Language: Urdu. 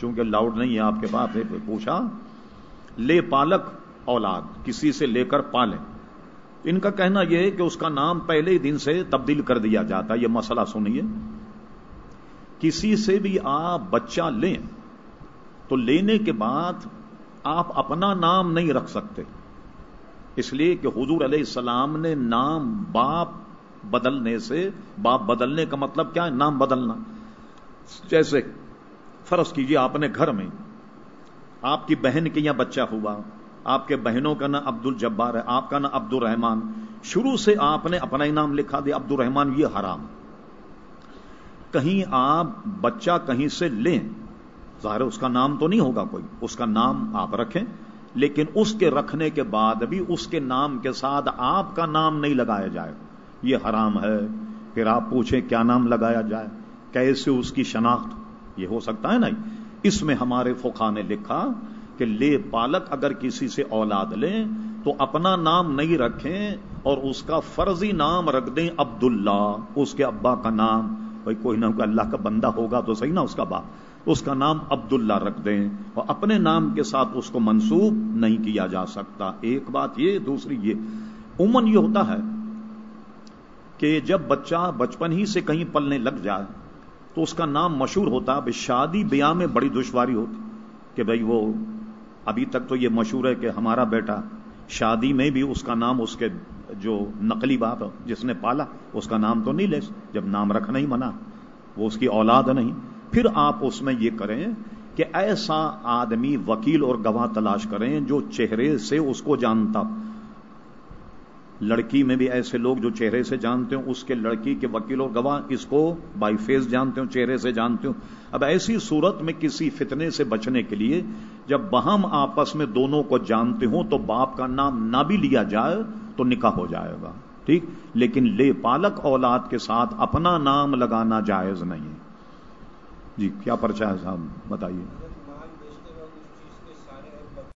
چونکہ لاؤڈ نہیں ہے آپ کے پاس پوچھا، لے پالک اولاد، کسی سے لے کر پالیں ان کا کہنا یہ ہے کہ اس کا نام پہلے ہی دن سے تبدیل کر دیا جاتا یہ مسئلہ سنیے۔ کسی سے بھی آپ بچہ لیں تو لینے کے بعد آپ اپنا نام نہیں رکھ سکتے۔ اس لیے کہ حضور علیہ السلام نے نام باپ بدلنے سے، باپ بدلنے کا مطلب کیا ہے؟ نام بدلنا۔ جیسے فرض کیجیے آپ نے گھر میں آپ کی بہن کے یہاں بچہ ہوا، آپ کے بہنوں کا نام عبد الجبار ہے، آپ کا نام عبد الرحمان شروع سے آپ نے اپنا ہی نام لکھا دیا عبد الرحمان یہ حرام۔ کہیں آپ بچہ کہیں سے لیں، ظاہر اس کا نام تو نہیں ہوگا کوئی، اس کا نام آپ رکھیں، لیکن اس کے رکھنے کے بعد بھی اس کے نام کے ساتھ آپ کا نام نہیں لگایا جائے۔ یہ حرام ہے۔ پھر آپ پوچھیں کیا نام لگایا جائے؟ کیسے اس کی شناخت؟ یہ ہو سکتا ہے نا اس میں ہمارے فوکھا نے لکھا کہ لے پالک اگر کسی سے اولاد لیں تو اپنا نام نہیں رکھیں اور اس کا فرضی نام رکھ دیں عبداللہ، اس کے ابا کا نام۔ بھائی، کوئی نہ کوئی اللہ کا بندہ ہوگا تو صحیح نا اس کا باپ۔ اس کا نام عبداللہ رکھ دیں اور اپنے نام کے ساتھ اس کو منسوب نہیں کیا جا سکتا۔ ایک بات یہ، دوسری یہ۔ عموماً یہ ہوتا ہے کہ جب بچہ بچپن ہی سے کہیں پلنے لگ جائے تو اس کا نام مشہور ہوتا ہے شادی بیاہ میں بڑی دشواری ہوتی، کہ بھائی وہ ابھی تک تو یہ مشہور ہے کہ ہمارا بیٹا شادی میں بھی اس کا نام، اس کے جو نقلی باپ جس نے پالا، اس کا نام تو نہیں لے، جب نام رکھنا ہی منع، وہ اس کی اولاد نہیں۔ پھر آپ اس میں یہ کریں کہ ایسا آدمی وکیل اور گواہ تلاش کریں جو چہرے سے اس کو جانتا لڑکی میں بھی ایسے لوگ جو چہرے سے جانتے ہوں، اس کے لڑکی کے وکیل اور گواہ اس کو بائی فیس جانتے ہوں، چہرے سے جانتے ہوں۔ اب ایسی صورت میں کسی فتنے سے بچنے کے لیے جب بہم آپس میں دونوں کو جانتے ہوں تو باپ کا نام نہ بھی لیا جائے تو نکاح ہو جائے گا، ٹھیک؟ لیکن لے پالک اولاد کے ساتھ اپنا نام لگانا جائز نہیں جی کیا پرچہ ہے صاحب؟ بتائیے۔